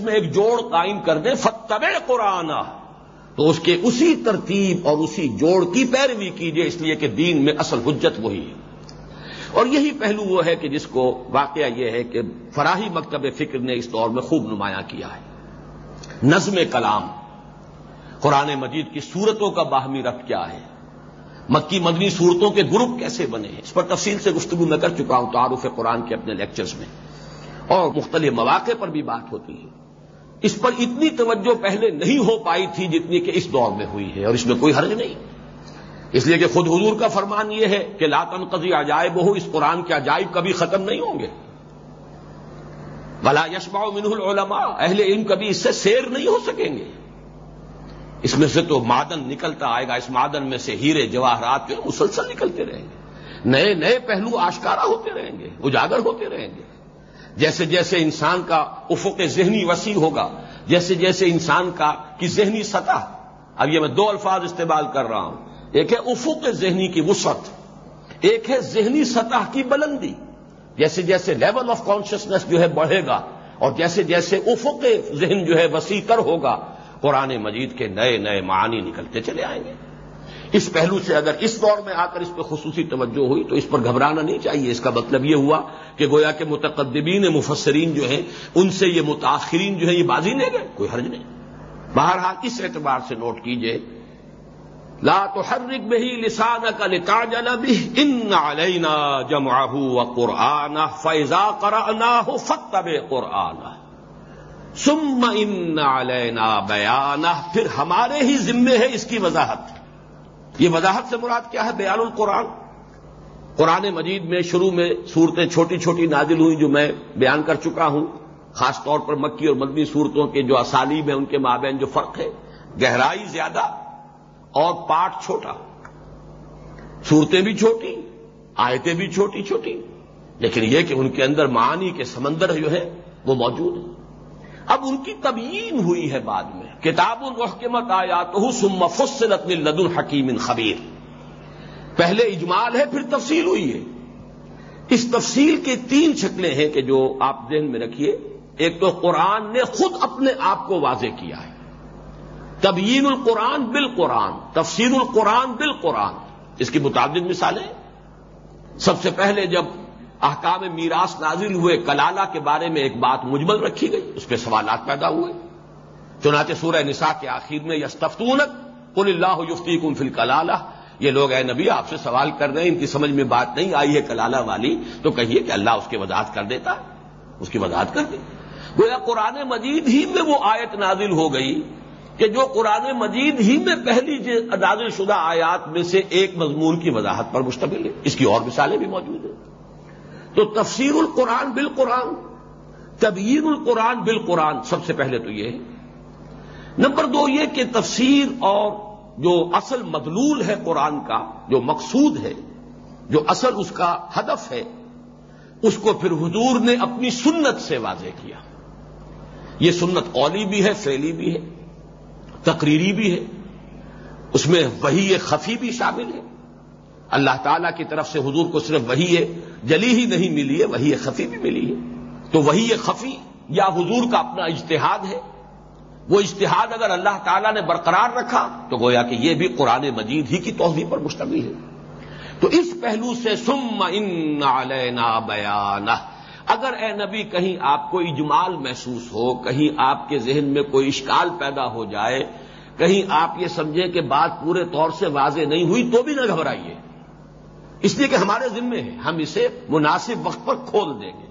میں ایک جوڑ قائم کر دیں فتب قرآن تو اس کے اسی ترتیب اور اسی جوڑ کی پیروی کیجیے اس لیے کہ دین میں اصل حجت وہی ہے۔ اور یہی پہلو وہ ہے کہ جس کو واقعہ یہ ہے کہ فراہی مکتب فکر نے اس دور میں خوب نمایاں کیا ہے۔ نظم کلام۔ قرآن مجید کی صورتوں کا باہمی ربط کیا ہے۔ مکی مدنی صورتوں کے گروپ کیسے بنے ہیں؟ اس پر تفصیل سے گفتگو میں کر چکا ہوں تعارف قرآن کے اپنے لیکچرز میں۔ اور مختلف مواقع پر بھی بات ہوتی ہے۔ اس پر اتنی توجہ پہلے نہیں ہو پائی تھی جتنی کہ اس دور میں ہوئی ہے اور اس میں کوئی حرج نہیں۔ اس لیے کہ خود حضور کا فرمان یہ ہے کہ لاتن قضی عجائب ہو اس قرآن کے عجائب کبھی ختم نہیں ہوں گے۔ بلا یشما منہ العلماء، اہل علم کبھی اس سے سیر نہیں ہو سکیں گے۔ اس میں سے تو معدن نکلتا آئے گا، اس معدن میں سے ہیرے جواہرات جو مسلسل نکلتے رہیں گے۔ نئے نئے پہلو آشکارا ہوتے رہیں گے، اجاگر ہوتے رہیں گے۔ جیسے جیسے انسان کا افق ذہنی وسیع ہوگا، جیسے جیسے انسان کا کی ذہنی سطح۔ اب یہ میں دو الفاظ استعمال کر رہا ہوں۔ ایک ہے افق ذہنی کی وسعت، ایک ہے ذہنی سطح کی بلندی۔ جیسے جیسے لیول آف کانشیسنیس جو ہے بڑھے گا اور جیسے جیسے افق ذہن جو ہے وسیع تر ہوگا، قرآن مجید کے نئے نئے معانی نکلتے چلے آئیں گے۔ اس پہلو سے اگر اس دور میں آ کر اس پہ خصوصی توجہ ہوئی تو اس پر گھبرانا نہیں چاہیے۔ اس کا مطلب یہ ہوا کہ گویا کے متقدبین مفسرین جو ہیں، ان سے یہ متاثرین جو ہیں، یہ بازی لے گئے۔ کوئی حرج نہیں۔ بہرحال اس اعتبار سے نوٹ کیجیے، لا تحرک بہی لسان کا لتاجل بھی ان علینا جمعہ و قرآن فیضا قرآنا ہو فتب قرآن سم ان علینا بیانہ پھر ہمارے ہی ذمے ہے اس کی وضاحت۔ یہ وضاحت سے مراد کیا ہے؟ بیان القرآن۔ قرآن مجید میں شروع میں صورتیں چھوٹی چھوٹی نازل ہوئی جو میں بیان کر چکا ہوں۔ خاص طور پر مکی اور مدنی صورتوں کے جو اسالیب ہیں، ان کے مابین جو فرق ہے۔ گہرائی زیادہ اور پاٹ چھوٹا۔ صورتیں بھی چھوٹی، آیتیں بھی چھوٹی چھوٹی۔ لیکن یہ کہ ان کے اندر معانی کے سمندر جو ہے وہ موجود ہیں۔ اب ان کی تبیین ہوئی ہے بعد میں۔ کتاب الرحکمت آیا تو سم فصلت لد الحکیم خبیر۔ پہلے اجمال ہے، پھر تفصیل ہوئی ہے۔ اس تفصیل کے تین شکلیں ہیں کہ جو آپ ذہن میں رکھیے۔ ایک تو قرآن نے خود اپنے آپ کو واضح کیا ہے۔ تبیین القرآن بالقرآن، تفسیر القرآن بالقرآن۔ اس کی متعدد مثالیں۔ سب سے پہلے جب احکام میراث نازل ہوئے کلالہ کے بارے میں ایک بات مجمل رکھی گئی، اس پہ سوالات پیدا ہوئے۔ چنانچہ سورہ نساء کے آخر میں یستفتونک، قل اللہ یفتی کن فل کلالہ یہ لوگ، اے نبی، آپ سے سوال کر رہے ہیں، ان کی سمجھ میں بات نہیں آئی ہے کلالہ والی، تو کہیے کہ اللہ اس کی وضاحت کر دیتا، اس کی وضاحت کر دی گویا قرآن مجید ہی میں وہ آیت نازل ہو گئی کہ جو قرآن مجید ہی میں پہلی نازل شدہ آیات میں سے ایک مضمون کی وضاحت پر مشتمل ہے۔ اس کی اور مثالیں بھی موجود ہیں۔ تو تفسیر القرآن بالقرآن، تبیین القرآن بالقرآن، سب سے پہلے تو یہ ہے۔ نمبر دو یہ کہ تفسیر اور جو اصل مدلول ہے قرآن کا، جو مقصود ہے، جو اصل اس کا ہدف ہے، اس کو پھر حضور نے اپنی سنت سے واضح کیا۔ یہ سنت قولی بھی ہے فیلی بھی ہے، تقریری بھی ہے، اس میں وہی خفی بھی شامل ہے۔ اللہ تعالیٰ کی طرف سے حضور کو صرف وہی جلی ہی نہیں ملی ہے، وہی خفی بھی ملی ہے۔ تو وہی خفی یا حضور کا اپنا اجتہاد ہے وہ اجتہاد اگر اللہ تعالیٰ نے برقرار رکھا تو گویا کہ یہ بھی قرآن مجید ہی کی توحید پر مشتمل ہے۔ تو اس پہلو سے سم ان علینا بیان اگر اے نبی کہیں آپ کو اجمال محسوس ہو، کہیں آپ کے ذہن میں کوئی اشکال پیدا ہو جائے، کہیں آپ یہ سمجھیں کہ بات پورے طور سے واضح نہیں ہوئی تو بھی نہ گھبرائیے۔ اس لیے کہ ہمارے ذمے ہیں ہم اسے مناسب وقت پر کھول دیں گے۔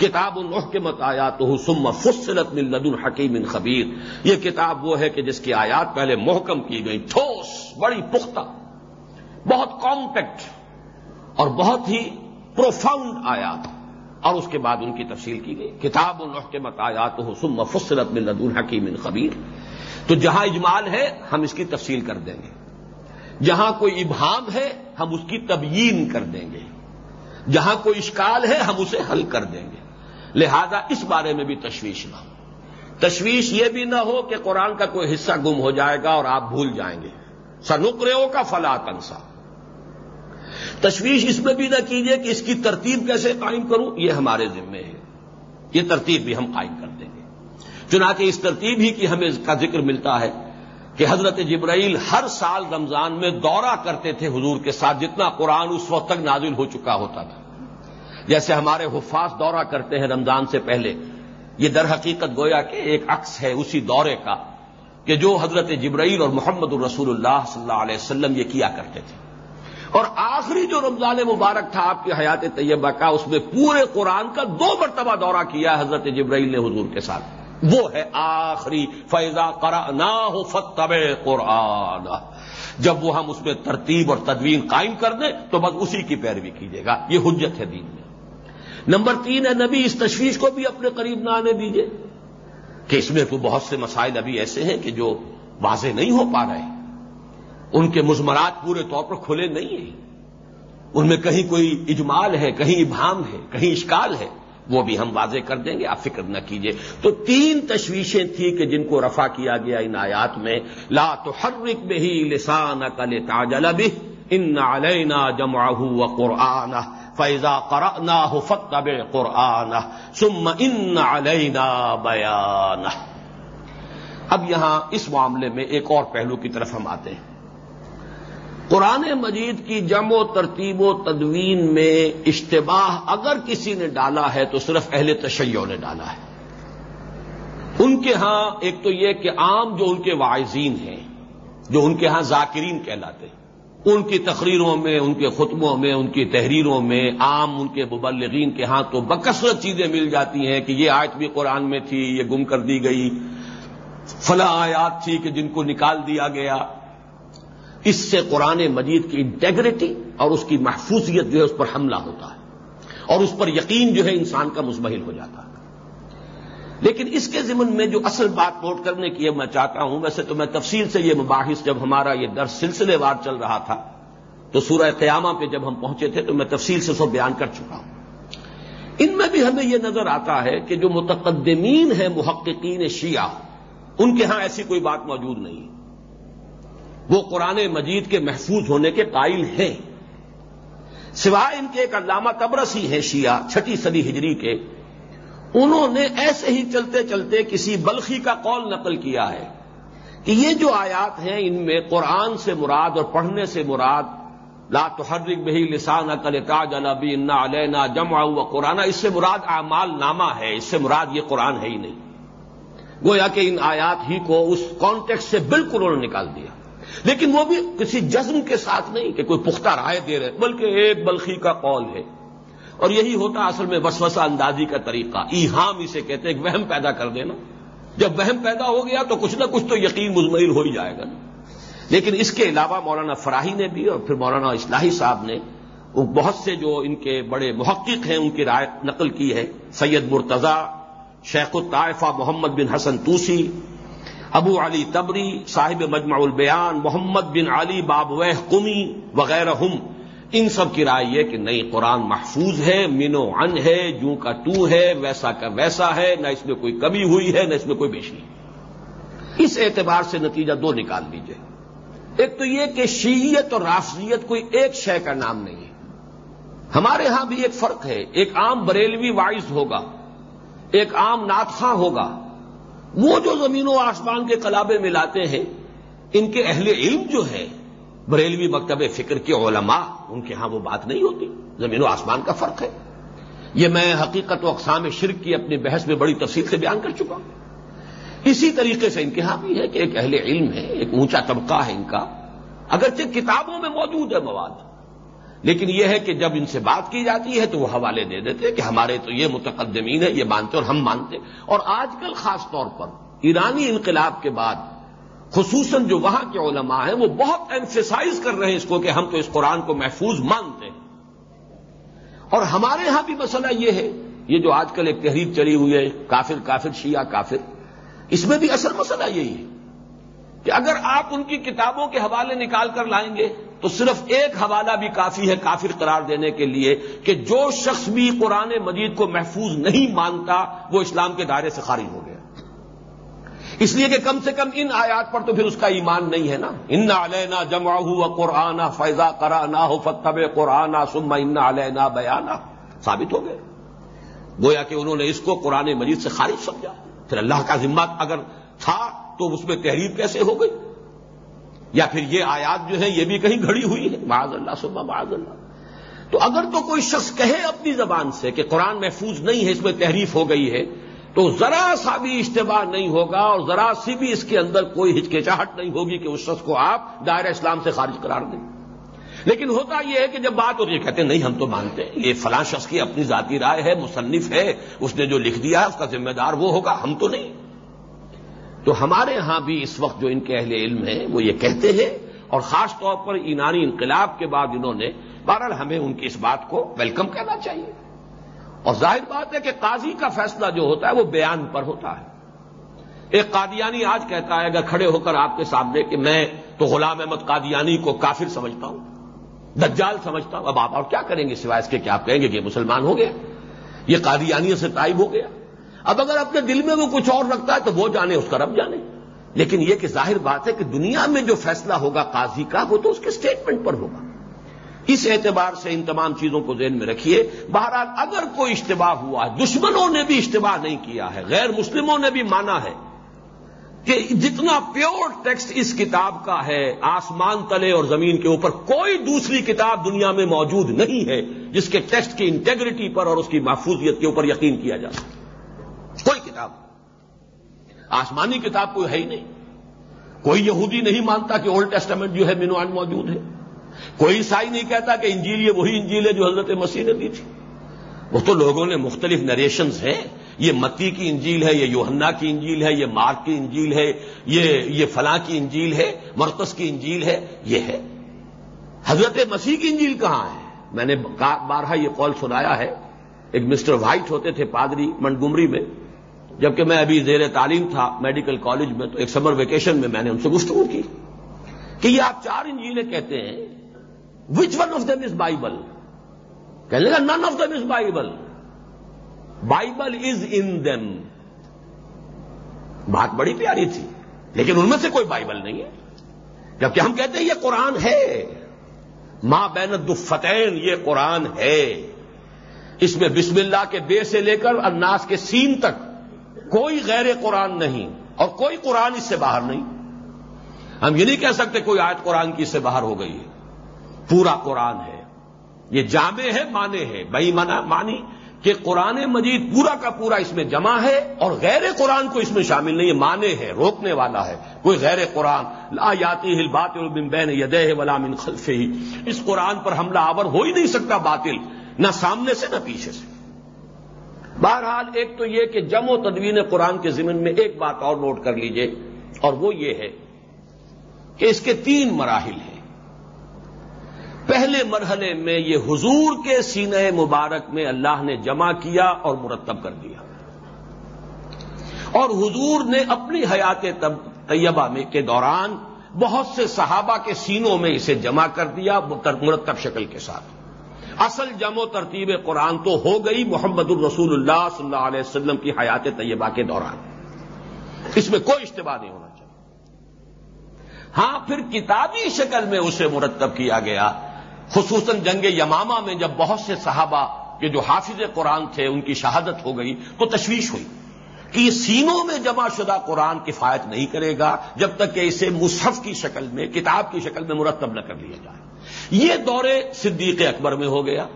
کتاب الح کے مت آیا تو سم فصلت من لدن حکیم خبیر۔ یہ کتاب وہ ہے کہ جس کی آیات پہلے محکم کی گئی۔ ٹھوس، بڑی پختہ، بہت کمپیکٹ اور بہت ہی پروفاؤنڈ آیات۔ اور اس کے بعد ان کی تفصیل کی گئی۔ کتاب الح کے مت آیا تو سم فصلت من لدن حکیم خبیر۔ تو جہاں اجمال ہے، ہم اس کی تفصیل کر دیں گے۔ جہاں کوئی ابہام ہے، ہم اس کی تبیین کر دیں گے۔ جہاں کوئی اشکال ہے، ہم اسے حل کر دیں گے۔ لہذا اس بارے میں بھی تشویش نہ ہو۔ تشویش یہ بھی نہ ہو کہ قرآن کا کوئی حصہ گم ہو جائے گا اور آپ بھول جائیں گے۔ سنکروں کا فلا تنسا۔ تشویش اس میں بھی نہ کیجیے کہ اس کی ترتیب کیسے قائم کروں، یہ ہمارے ذمے ہے۔ یہ ترتیب بھی ہم قائم کر دیں گے۔ چنانچہ اس ترتیب ہی کی ہمیں کا ذکر ملتا ہے کہ حضرت جبرائیل ہر سال رمضان میں دورہ کرتے تھے حضور کے ساتھ، جتنا قرآن اس وقت تک نازل ہو چکا ہوتا تھا۔ جیسے ہمارے حفاظ دورہ کرتے ہیں رمضان سے پہلے، یہ در حقیقت گویا کہ ایک عکس ہے اسی دورے کا کہ جو حضرت جبرائیل اور محمد الرسول اللہ صلی اللہ علیہ وسلم یہ کیا کرتے تھے۔ اور آخری جو رمضان مبارک تھا آپ کی حیات طیبہ کا، اس میں پورے قرآن کا دو مرتبہ دورہ کیا حضرت جبرائیل نے حضور کے ساتھ۔ وہ ہے آخری فیضا کرا نہ ہو فتب قرآن جب وہ ہم اس میں ترتیب اور تدوین قائم کر دیں تو بس اسی کی پیروی کیجیے گا۔ یہ حجت ہے دین میں۔ نمبر تین ہے، نبی، اس تشویش کو بھی اپنے قریب نہ آنے دیجیے کہ اس میں تو بہت سے مسائل ابھی ایسے ہیں کہ جو واضح نہیں ہو پا رہے۔ ان کے مزمرات پورے طور پر کھلے نہیں ہیں۔ ان میں کہیں کوئی اجمال ہے، کہیں ابہام ہے، کہیں اشکال ہے، وہ بھی ہم واضح کر دیں گے، آپ فکر نہ کیجیے تو تین تشویشیں تھیں کہ جن کو رفع کیا گیا ان آیات میں، لا تو ہر میں ہی لسان کل تاجل ان علینا جمعہ و قرآن فیضا کرنا ہو فتب قرآن سم ان علینا بیان اب یہاں اس معاملے میں ایک اور پہلو کی طرف ہم آتے ہیں۔ قرآن مجید کی جم و ترتیب و تدوین میں اشتباہ اگر کسی نے ڈالا ہے تو صرف اہل تشیع نے ڈالا ہے۔ ان کے ہاں ایک تو یہ کہ عام جو ان کے واعظین ہیں، جو ان کے ہاں ذاکرین کہلاتے ہیں ان کی تقریروں میں، ان کے خطبوں میں، ان کی تحریروں میں عام ان کے مبلغین کے ہاں تو بکثرت چیزیں مل جاتی ہیں کہ یہ آیت بھی قرآن میں تھی، یہ گم کر دی گئی۔ فلاں آیات تھی کہ جن کو نکال دیا گیا۔ اس سے قرآن مجید کی انٹیگریٹی اور اس کی محفوظیت جو ہے اس پر حملہ ہوتا ہے اور اس پر یقین جو ہے انسان کا مزمحل ہو جاتا ہے۔ لیکن اس کے ضمن میں جو اصل بات نوٹ کرنے کی میں چاہتا ہوں، ویسے تو میں تفصیل سے یہ مباحث جب ہمارا یہ درس سلسلے وار چل رہا تھا، تو سورہ قیامہ پہ جب ہم پہنچے تھے، تو میں تفصیل سے سب بیان کر چکا ہوں۔ ان میں بھی ہمیں یہ نظر آتا ہے کہ جو متقدمین ہیں محققین شیعہ، ان کے ہاں ایسی کوئی بات موجود نہیں۔ وہ قرآن مجید کے محفوظ ہونے کے قائل ہیں۔ سوائے ان کے ایک علامہ تبرسی ہیں شیعہ، چھٹی صدی ہجری کے انہوں نے ایسے ہی چلتے چلتے کسی بلخی کا قول نقل کیا ہے کہ یہ جو آیات ہیں، ان میں قرآن سے مراد اور پڑھنے سے مراد، لا تحرک بہی لسان کل تاج البی انا علینا جمع و قرآن اس سے مراد اعمال نامہ ہے، اس سے مراد یہ قرآن ہے ہی نہیں۔ گویا کہ ان آیات ہی کو اس کانٹیکٹ سے بالکل انہوں نے نکال دیا۔ لیکن وہ بھی کسی جزم کے ساتھ نہیں کہ کوئی پختہ رائے دے رہے، بلکہ ایک بلخی کا قول ہے۔ اور یہی ہوتا اصل میں وسوسہ اندازی کا طریقہ۔ ایہام اسے کہتے ہیں وہم پیدا کر دینا۔ جب وہم پیدا ہو گیا تو کچھ نہ کچھ تو یقین مزمل ہو ہی جائے گا نا۔ لیکن اس کے علاوہ مولانا فراہی نے بھی اور پھر مولانا اصلاحی صاحب نے بہت سے جو ان کے بڑے محقق ہیں، ان کی رائے نقل کی ہے۔ سید مرتضی، شیخ الطائفہ محمد بن حسن توسی، ابو علی تبری، صاحب مجمع البیان، محمد بن علی بابوہ قمی وغیرہ ہم ان سب کی رائے یہ کہ نہیں قرآن محفوظ ہے، مینو ان ہے، جوں کا تو ہے، ویسا کا ویسا ہے، نہ اس میں کوئی کمی ہوئی ہے، نہ اس میں کوئی بیشی۔ اس اعتبار سے نتیجہ دو نکال لیجیے ایک تو یہ کہ شیعت اور رافضیت کوئی ایک شے کا نام نہیں ہے۔ ہمارے ہاں بھی ایک فرق ہے۔ ایک عام بریلوی وائز ہوگا، ایک عام ناتخواں ہوگا۔ وہ جو زمین و آسمان کے کلابے ملاتے ہیں، ان کے اہل علم جو ہے بریلوی مکتب فکر کے علماء، ان کے ہاں وہ بات نہیں ہوتی۔ زمین و آسمان کا فرق ہے۔ یہ میں حقیقت و اقسام شرک کی اپنی بحث میں بڑی تفصیل سے بیان کر چکا ہوں۔ اسی طریقے سے ان کے ہاں بھی ہے کہ ایک اہل علم ہے، ایک اونچا طبقہ ہے ان کا۔ اگرچہ کتابوں میں موجود ہے مواد، لیکن یہ ہے کہ جب ان سے بات کی جاتی ہے تو وہ حوالے دے دیتے کہ ہمارے تو یہ متقدمین ہے یہ مانتے اور ہم مانتے اور آج کل خاص طور پر ایرانی انقلاب کے بعد خصوصاً جو وہاں کے علماء ہیں، وہ بہت ایمفیسائز کر رہے ہیں اس کو کہ ہم تو اس قرآن کو محفوظ مانتے ہیں۔ اور ہمارے ہاں بھی مسئلہ یہ ہے، یہ جو آج کل ایک تحریر چلی ہوئی ہے، کافر کافر، شیعہ، کافر، اس میں بھی اصل مسئلہ یہی ہے کہ اگر آپ ان کی کتابوں کے حوالے نکال کر لائیں گے، تو صرف ایک حوالہ بھی کافی ہے کافر قرار دینے کے لیے کہ جو شخص بھی قرآن مجید کو محفوظ نہیں مانتا، وہ اسلام کے دائرے سے خارج ہو گیا۔ اس لیے کہ کم سے کم ان آیات پر تو پھر اس کا ایمان نہیں ہے نا۔ ان علینا جمع ہوا قرآن فیضا کرا نہ ہو فتب قرآن سما ان علینا بیانا ثابت ہو گئے۔ گویا کہ انہوں نے اس کو قرآن مجید سے خارج سمجھا۔ پھر اللہ کا ذمہ اگر تھا تو اس میں تحریر کیسے ہو گئی؟ یا پھر یہ آیات جو ہے یہ بھی کہیں گھڑی ہوئی ہے معاذ اللہ صبح معاذ اللہ۔ تو اگر تو کوئی شخص کہے اپنی زبان سے کہ قرآن محفوظ نہیں ہے، اس میں تحریف ہو گئی ہے تو ذرا سا بھی اجتباع نہیں ہوگا اور ذرا سی بھی اس کے اندر کوئی ہچکچاہٹ نہیں ہوگی کہ اس شخص کو آپ دائرہ اسلام سے خارج قرار دیں۔ لیکن ہوتا یہ ہے کہ جب بات ہوتی ہے کہتے ہیں نہیں ہم تو مانتے ہیں، یہ فلاں شخص کی اپنی ذاتی رائے ہے، مصنف ہے، اس نے جو لکھ دیا ہے اس کا ذمہ دار وہ ہوگا، ہم تو نہیں۔ تو ہمارے ہاں بھی اس وقت جو ان کے اہل علم ہیں، وہ یہ کہتے ہیں اور خاص طور پر ایرانی انقلاب کے بعد انہوں نے بہرحال ہمیں ان کی اس بات کو ویلکم کرنا چاہیے۔ اور ظاہر بات ہے کہ قاضی کا فیصلہ جو ہوتا ہے وہ بیان پر ہوتا ہے۔ ایک قادیانی آج کہتا ہے، اگر کھڑے ہو کر آپ کے سامنے کہ میں تو غلام احمد قادیانی کو کافر سمجھتا ہوں، دجال سمجھتا ہوں، اب آپ اور کیا کریں گے سوائے اس کے کہ آپ کہیں گے کہ یہ مسلمان ہو گیا، یہ قادیانی سے تائب ہو گیا۔ اب اگر اپنے دل میں وہ کچھ اور رکھتا ہے تو وہ جانے، اس کا رب جانے۔ لیکن یہ کہ ظاہر بات ہے کہ دنیا میں جو فیصلہ ہوگا قاضی کا، وہ تو اس کے اسٹیٹمنٹ پر ہوگا۔ اس اعتبار سے ان تمام چیزوں کو ذہن میں رکھیے۔ بہرحال اگر کوئی اشتباہ ہوا ہے، دشمنوں نے بھی اشتباہ نہیں کیا ہے، غیر مسلموں نے بھی مانا ہے کہ جتنا پیور ٹیکسٹ اس کتاب کا ہے، آسمان تلے اور زمین کے اوپر کوئی دوسری کتاب دنیا میں موجود نہیں ہے جس کے ٹیکسٹ کی انٹیگریٹی پر اور اس کی محفوظیت کے اوپر یقین کیا جا سکتا کوئی کتاب، آسمانی کتاب کوئی ہے ہی نہیں۔ کوئی یہودی نہیں مانتا کہ اولڈ ٹیسٹمنٹ جو ہے مینوان موجود ہے۔ کوئی عیسائی نہیں کہتا کہ انجیل یہ وہی انجیل ہے جو حضرت مسیح نے دی تھی۔ وہ تو لوگوں نے مختلف نریشنز ہیں۔ یہ متی کی انجیل ہے، یہ یوہنا کی انجیل ہے، یہ مارک کی انجیل ہے، یہ یہ فلاں کی انجیل ہے مرکز کی انجیل ہے، یہ ہے۔ حضرت مسیح کی انجیل کہاں ہے؟ میں نے بارہا یہ قول سنایا ہے۔ ایک مسٹر وائٹ ہوتے تھے پادری منڈگمری میں۔ جبکہ میں ابھی زیر تعلیم تھا میڈیکل کالج میں، تو ایک سمر ویکیشن میں میں نے ان سے گفتگو کی کہ یہ آپ چار انجیلیں کہتے ہیں۔ Which one of them is Bible کہنے لگا none of them is Bible Bible is in them بات بڑی پیاری تھی، لیکن ان میں سے کوئی بائبل نہیں ہے. جبکہ ہم کہتے ہیں یہ قرآن ہے. ماں بین الفتین یہ قرآن ہے. اس میں بسم اللہ کے بے سے لے کر الناس کے سین تک کوئی غیر قرآن نہیں اور کوئی قرآن اس سے باہر نہیں. ہم یہ نہیں کہہ سکتے کوئی آیت قرآن کی اس سے باہر ہو گئی ہے. پورا قرآن ہے۔ یہ جامع ہے مانے ہے۔ بھائی منا مانی کہ قرآن مجید پورا کا پورا اس میں جمع ہے اور غیر قرآن کو اس میں شامل نہیں ہے۔ مانے ہے، روکنے والا ہے۔ کوئی غیر قرآن، لا یاتی ہل باطل بین یدہ ولا من ہی اس قرآن پر حملہ آور ہو ہی نہیں سکتا باطل، نہ سامنے سے، نہ پیچھے سے۔ بہرحال ایک تو یہ کہ جم و تدوین قرآن کے ضمن میں ایک بات اور نوٹ کر لیجیے۔ اور وہ یہ ہے کہ اس کے تین مراحل ہیں۔ پہلے مرحلے میں یہ حضور کے سینہ مبارک میں اللہ نے جمع کیا اور مرتب کر دیا۔ اور حضور نے اپنی حیات طیبہ میں کے دوران بہت سے صحابہ کے سینوں میں اسے جمع کر دیا مرتب شکل کے ساتھ۔ اصل جم و ترتیب قرآن تو ہو گئی محمد الرسول اللہ صلی اللہ علیہ وسلم کی حیات طیبہ کے دوران۔ اس میں کوئی اشتباہ نہیں ہونا چاہیے۔ ہاں پھر کتابی شکل میں اسے مرتب کیا گیا۔ خصوصاً جنگ یمامہ میں جب بہت سے صحابہ کے جو حافظ قرآن تھے، ان کی شہادت ہو گئی، تو تشویش ہوئی کہ یہ سینوں میں جمع شدہ قرآن کفایت نہیں کرے گا جب تک کہ اسے مصحف کی شکل میں، کتاب کی شکل میں مرتب نہ کر لیا جائے۔ یہ دور صدیق اکبر میں ہو گیا۔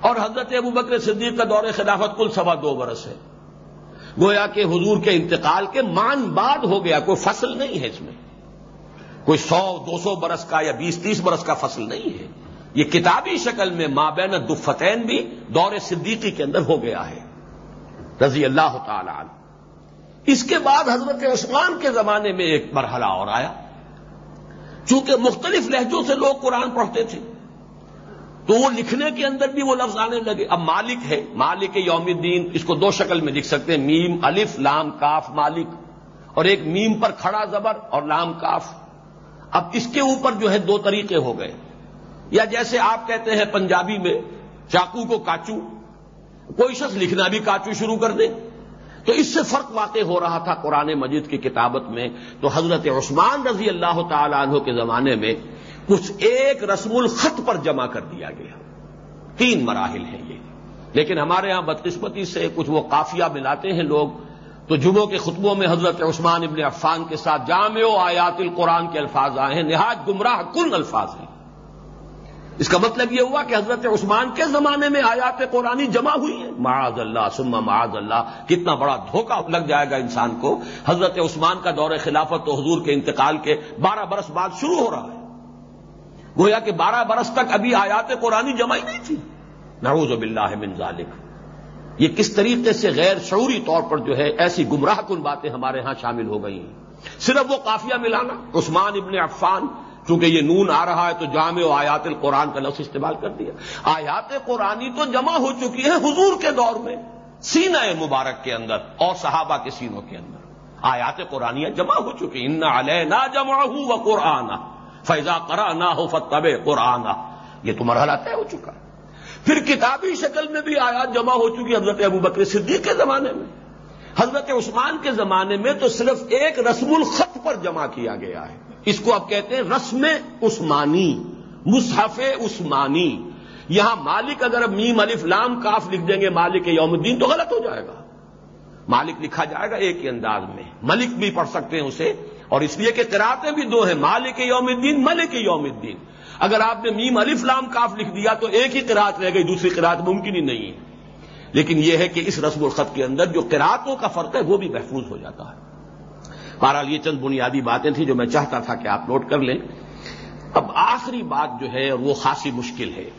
اور حضرت ابو بکر صدیق کا دور خلافت کل سوا دو برس ہے۔ گویا کہ حضور کے انتقال کے مان بعد ہو گیا، کوئی فصل نہیں ہے اس میں۔ کوئی سو، دو سو برس کا یا بیس، تیس برس کا فصل نہیں ہے۔ یہ کتابی شکل میں مابین دفتین بھی دور صدیقی کے اندر ہو گیا ہے۔ رضی اللہ تعالی عنہ۔ اس کے بعد حضرت عثمان کے زمانے میں ایک مرحلہ اور آیا۔ چونکہ مختلف لہجوں سے لوگ قرآن پڑھتے تھے۔ تو وہ لکھنے کے اندر بھی وہ لفظ آنے لگے۔ اب مالک ہے۔ مالک یوم الدین، اس کو دو شکل میں لکھ سکتے ہیں۔ میم، الف، لام، کاف، مالک۔ اور ایک میم پر کھڑا زبر اور لام، کاف۔ اب اس کے اوپر جو ہے دو طریقے ہو گئے۔ یا جیسے آپ کہتے ہیں پنجابی میں چاقو کو کاچو، کوئی شخص لکھنا بھی کاچو شروع کر دے۔ تو اس سے فرق واقع ہو رہا تھا قرآن مجید کی کتابت میں۔ تو حضرت عثمان رضی اللہ تعالی عنہ کے زمانے میں کچھ ایک رسم الخط پر جمع کر دیا گیا۔ تین مراحل ہیں یہ۔ لیکن ہمارے ہاں بدقسمتی سے کچھ وہ کافیہ ملاتے ہیں لوگ۔ تو جمعوں کے خطبوں میں حضرت عثمان ابن عفان کے ساتھ جامع و آیات القرآن کے الفاظ آئے ہیں۔ نہایت گمراہ کن الفاظ ہیں۔ اس کا مطلب یہ ہوا کہ حضرت عثمان کے زمانے میں آیات قرآنی جمع ہوئی ہیں۔ معاذ اللہ سما معاذ اللہ۔ کتنا بڑا دھوکہ لگ جائے گا انسان کو۔ حضرت عثمان کا دور خلافت تو حضور کے انتقال کے بارہ برس بعد شروع ہو رہا ہے۔ گویا کہ بارہ برس تک ابھی آیات قرآنی جمع ہی نہیں تھی۔ نعوذ باللہ من ذالک۔ یہ کس طریقے سے غیر شعوری طور پر جو ہے ایسی گمراہ کن باتیں ہمارے ہاں شامل ہو گئی ہیں صرف وہ قافیہ ملانا، عثمان ابن عفان، چونکہ یہ نون آ رہا ہے تو جامع و آیات القرآن کا لفظ استعمال کر دیا۔ آیات قرآنی تو جمع ہو چکی ہے حضور کے دور میں، سینہ مبارک کے اندر اور صحابہ کے سینوں کے اندر۔ آیات قرآن جمع ہو چکی ان علیہ نہ جمع ہو وہ قرآن فیضا کرا نہ ہو فتب قرآن یہ تو مرحلہ طے ہو چکا۔ ہے پھر کتابی شکل میں بھی آیات جمع ہو چکی حضرت ابو بکر صدیق کے زمانے میں۔ حضرت عثمان کے زمانے میں تو صرف ایک رسم الخط پر جمع کیا گیا ہے۔ اس کو اب کہتے ہیں رسم عثمانی، مصحف عثمانی۔ یہاں مالک اگر اب میم الف لام کاف لکھ دیں گے، مالک یوم الدین تو غلط ہو جائے گا۔ مالک لکھا جائے گا ایک ہی انداز میں۔ ملک بھی پڑھ سکتے ہیں اسے۔ اور اس لیے کہ قراتیں بھی دو ہیں، مالک یوم الدین، ملک یوم الدین۔ اگر آپ نے میم الف لام کاف لکھ دیا تو ایک ہی قرات رہ گئی، دوسری قرات ممکن ہی نہیں ہے۔ لیکن یہ ہے کہ اس رسم الخط کے اندر جو قراتوں کا فرق ہے وہ بھی محفوظ ہو جاتا ہے۔ بہرحال یہ چند بنیادی باتیں تھیں جو میں چاہتا تھا کہ آپ نوٹ کر لیں۔ اب آخری بات جو ہے وہ خاصی مشکل ہے۔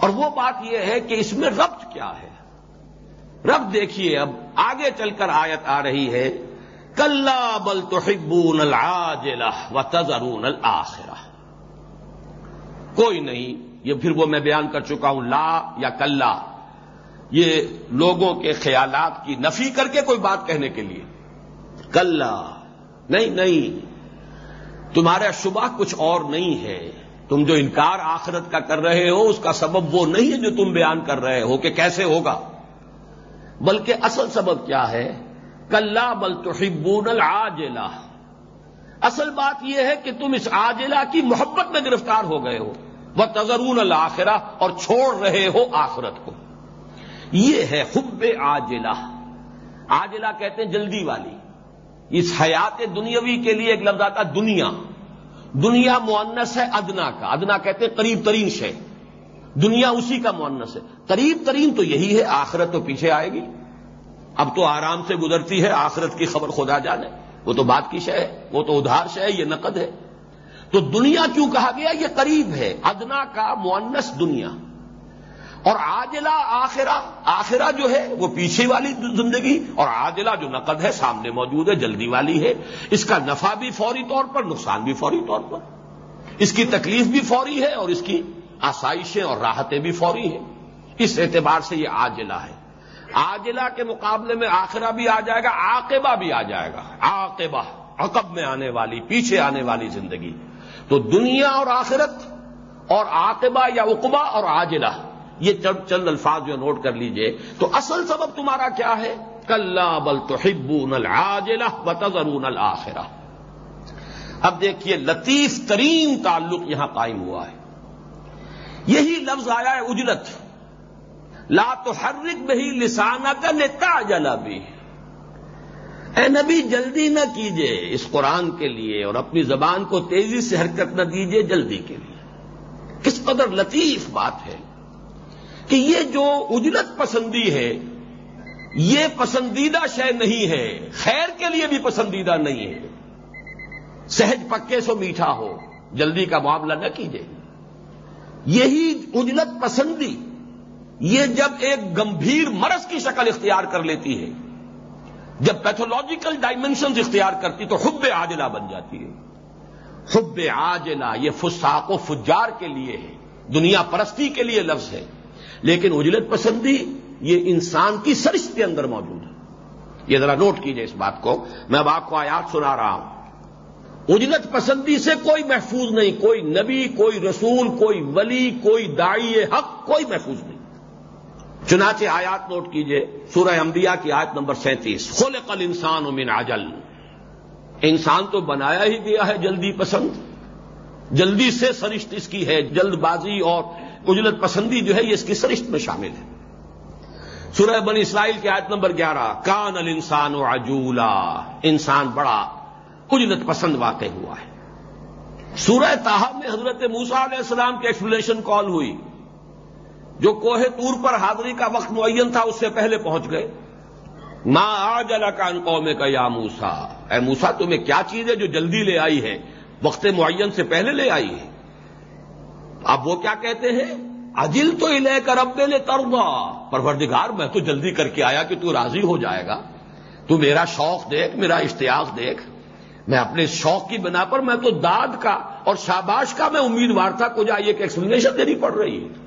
اور وہ بات یہ ہے کہ اس میں ربط کیا ہے۔ ربط دیکھیے، اب آگے چل کر آیت آ رہی ہے۔ کل بل تو حبون و تزرون الآخرہ۔ کوئی نہیں، یہ پھر وہ میں بیان کر چکا ہوں، لا یا کل یہ لوگوں کے خیالات کی نفی کر کے کوئی بات کہنے کے لیے۔ کل نہیں نہیں تمہارا شبہ کچھ اور نہیں ہے۔ تم جو انکار آخرت کا کر رہے ہو، اس کا سبب وہ نہیں ہے جو تم بیان کر رہے ہو کہ کیسے ہوگا۔ بلکہ اصل سبب کیا ہے؟ کل بل تو حبون العاجلہ۔ اصل بات یہ ہے کہ تم اس آجلا کی محبت میں گرفتار ہو گئے ہو۔ وہ تذرون الآخرہ اور چھوڑ رہے ہو آخرت کو۔ یہ ہے حب آجلا آجلا کہتے ہیں جلدی والی۔ اس حیات دنیاوی کے لیے ایک لفظ آتا دنیا۔ دنیا معنس ہے ادنا کا۔ ادنا کہتے ہیں قریب ترین شے۔ دنیا اسی کا معنس ہے۔ قریب ترین تو یہی ہے، آخرت تو پیچھے آئے گی۔ اب تو آرام سے گزرتی ہے، آخرت کی خبر خدا جانے۔ وہ تو بات کی شے ہے، وہ تو ادھار شے ہے، یہ نقد ہے۔ تو دنیا کیوں کہا گیا؟ یہ قریب ہے۔ ادنا کا معنس دنیا۔ اور آجلا آخرا آخرا جو ہے، وہ پیچھے والی زندگی، اور آجلا جو نقد ہے، سامنے موجود ہے، جلدی والی ہے۔ اس کا نفع بھی فوری طور پر، نقصان بھی فوری طور پر۔ اس کی تکلیف بھی فوری ہے، اور اس کی آسائشیں اور راحتیں بھی فوری ہیں۔ اس اعتبار سے یہ آجلا ہے۔ آجلا کے مقابلے میں آخرا بھی آ جائے گا آقبہ بھی آ جائے گا۔ آقبہ عقب میں آنے والی، پیچھے آنے والی زندگی۔ تو دنیا اور آخرت اور آقبہ یا اقبا اور آجلا یہ چند الفاظ جو نوٹ کر لیجیے۔ تو اصل سبب تمہارا کیا ہے؟ کل بل تو ہبون الجلا و تذرون الآخرہ۔ اب دیکھیے، لطیف ترین تعلق یہاں قائم ہوا ہے۔ یہی لفظ آیا ہے اجلت۔ لا تو حرک بہی لسانہ کا لتا جلا بھی اے نبی، جلدی نہ کیجیے اس قرآن کے لیے اور اپنی زبان کو تیزی سے حرکت نہ دیجیے جلدی کے لیے۔ کس قدر لطیف بات ہے کہ یہ جو اجلت پسندی ہے، یہ پسندیدہ شے نہیں ہے، خیر کے لیے بھی پسندیدہ نہیں ہے۔ سہج پکے سو میٹھا ہو، جلدی کا معاملہ نہ کیجیے یہی اجلت پسندی۔ یہ جب ایک گمبھیر مرض کی شکل اختیار کر لیتی ہے، جب پیتھولوجیکل ڈائمنشنز اختیار کرتی تو حب آجلا بن جاتی ہے۔ حب آجلا یہ فساق و فجار کے لیے ہے۔ دنیا پرستی کے لیے لفظ ہے۔ لیکن اجلت پسندی، یہ انسان کی سرشت کے اندر موجود ہے۔ یہ ذرا نوٹ کیجیے اس بات کو۔ میں اب آپ کو آیات سنا رہا ہوں۔ اجلت پسندی سے کوئی محفوظ نہیں، کوئی نبی، کوئی رسول، کوئی ولی، کوئی دائی حق، کوئی محفوظ نہیں۔ چنانچہ آیات نوٹ کیجیے، سورہ انبیاء کی آیت نمبر سینتیس۔ خلق الانسان من عجل۔ انسان تو بنایا ہی گیا ہے جلدی پسند۔ جلدی سے سرشت اس کی ہے، جلد بازی اور اجلت پسندی جو ہے، یہ اس کی سرشت میں شامل ہے۔ سورہ بنی اسرائیل کی آیت نمبر گیارہ۔ کان ال انسان و عجولا۔ انسان بڑا اجلت پسند واقع ہوا ہے۔ سورہ تاہا میں حضرت موسا علیہ السلام کی ایکسپلینیشن کال ہوئی۔ جو کوہ تور پر حاضری کا وقت معین تھا، اس سے پہلے پہنچ گئے۔ ماں آج اللہ کا قوم کا یا موسا اے موسا تمہیں کیا چیز ہے جو جلدی لے آئی ہے؟ وقت معین سے پہلے لے آئی ہے۔ اب وہ کیا کہتے ہیں؟ اجل تو لے کر اب نے تربا پروردگار، میں تو جلدی کر کے آیا کہ تو راضی ہو جائے گا۔ تو میرا شوق دیکھ، میرا اشتیاق دیکھ۔ میں اپنے شوق کی بنا پر، میں تو داد کا اور شاباش کا، میں امیدوار تھا کچھ آئیے ایک ایکسپلینیشن دینی پڑ رہی ہے۔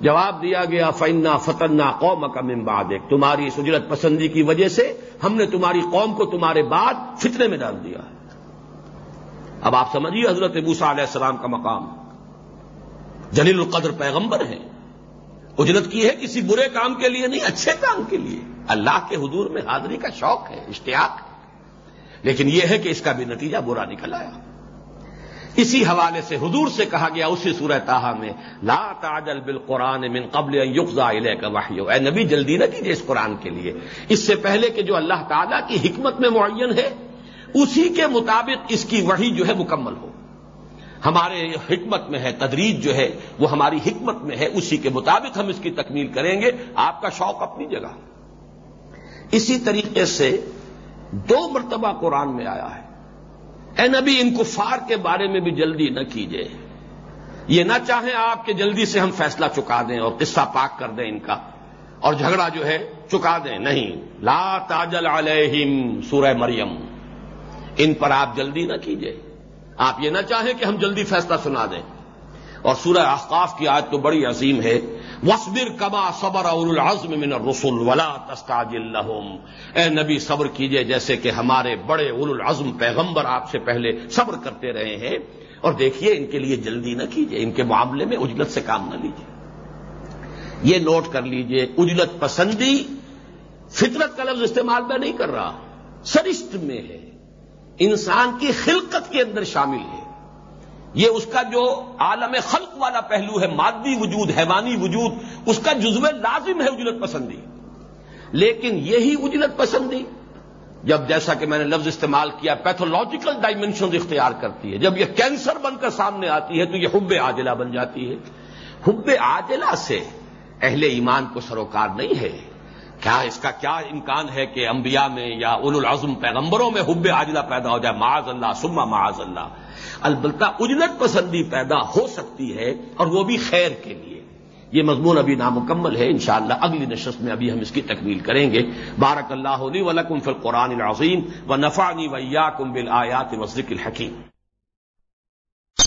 جواب دیا گیا فینا فتنا قوم کا ممباد ایک تمہاری سجرت پسندی کی وجہ سے ہم نے تمہاری قوم کو تمہارے بعد فتنے میں ڈال دیا اب آپ سمجھیے حضرت موسا علیہ السلام کا مقام۔ جلیل القدر پیغمبر ہیں۔ اجرت کی ہے کسی برے کام کے لیے نہیں، اچھے کام کے لیے۔ اللہ کے حضور میں حاضری کا شوق ہے، اشتیاق لیکن یہ ہے کہ اس کا بھی نتیجہ برا نکل آیا۔ اسی حوالے سے حضور سے کہا گیا اسی سورہ تاہا میں، لا تاجل بالقرآن من قبل یقزا کا وحیو۔ اے نبی، جلدی نہ کیجیے اس قرآن کے لیے۔ اس سے پہلے کہ جو اللہ تعالیٰ کی حکمت میں معین ہے، اسی کے مطابق اس کی وحی جو ہے مکمل ہو۔ ہمارے حکمت میں ہے، تدریج جو ہے، وہ ہماری حکمت میں ہے، اسی کے مطابق ہم اس کی تکمیل کریں گے۔ آپ کا شوق اپنی جگہ۔ اسی طریقے سے دو مرتبہ قرآن میں آیا ہے۔ اے نبی، ان کفار کے بارے میں بھی جلدی نہ کیجیے یہ نہ چاہیں آپ کہ جلدی سے ہم فیصلہ چکا دیں اور قصہ پاک کر دیں ان کا۔ اور جھگڑا جو ہے، چکا دیں۔ نہیں۔ لا تاجل علیہم سورہ مریم۔ ان پر آپ جلدی نہ کیجیے آپ یہ نہ چاہیں کہ ہم جلدی فیصلہ سنا دیں۔ اور سورہ احقاف کی آج تو بڑی عظیم ہے۔ وسبر کما صبر اول العزم من الرسل ولا تستعجل لهم۔ اے نبی، صبر کیجیے، جیسے کہ ہمارے بڑے اول العزم پیغمبر آپ سے پہلے صبر کرتے رہے ہیں۔ اور دیکھیے، ان کے لیے جلدی نہ کیجیے، ان کے معاملے میں اجلت سے کام نہ لیجیے یہ نوٹ کر لیجیے، اجلت پسندی فطرت کا لفظ استعمال میں نہیں کر رہا، سرشت میں ہے۔ انسان کی خلقت کے اندر شامل ہے۔ یہ اس کا جو عالم خلق والا پہلو ہے، مادی وجود، حیوانی وجود، اس کا جزو لازم ہے اجلت پسندی۔ لیکن یہی اجلت پسندی، جب جیسا کہ میں نے لفظ استعمال کیا پیتھولوجیکل ڈائمنشن اختیار کرتی ہے۔ جب یہ کینسر بن کر سامنے آتی ہے، تو یہ حب عاجلہ بن جاتی ہے۔ حب عاجلہ سے اہل ایمان کو سروکار نہیں ہے۔ کیا اس کا کیا امکان ہے کہ انبیاء میں یا اول العظم پیغمبروں میں حب عاجلہ پیدا ہو جائے؟ معاذ اللہ سما معاذ اللہ۔ البتہ اجلت پسندی پیدا ہو سکتی ہے اور وہ بھی خیر کے لیے۔ یہ مضمون ابھی نامکمل ہے، انشاءاللہ اگلی نشست میں ابھی ہم اس کی تکمیل کریں گے۔ بارک اللہ علی ولکم فی القرآن العظیم و نفانی ویا کم بل آیات وزرک الحکیم۔